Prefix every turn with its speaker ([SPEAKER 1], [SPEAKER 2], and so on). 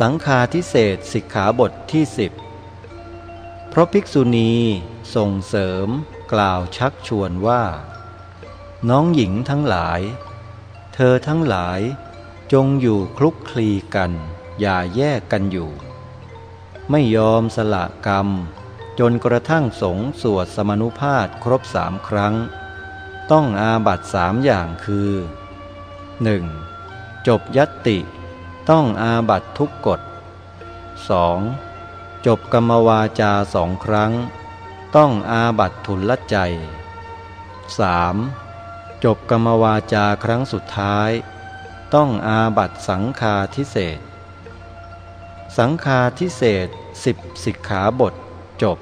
[SPEAKER 1] สังฆาทิเศษสิกขาบทที่สิบเพราะภิกษุณีส่งเสริมกล่าวชักชวนว่า น้องหญิงทั้งหลาย เธอทั้งหลายจงอยู่คลุกคลีกัน อย่าแยกกันอยู่ ไม่ยอมสละกรรม จนกระทั่งสงสวดสมนุภาพครบสามครั้ง ต้องอาบัตสามอย่างคือ 1. จบยัตติ ต้องอาบัตทุกกฎ 2. จบกรรมวาจาสองครั้ง ต้องอาบัตทุลใจ 3. จบกรรมวาจาครั้งสุดท้าย ต้องอาบัตสังคาทิเศษ สังคาทิเศษสิบสิกขาบทจบ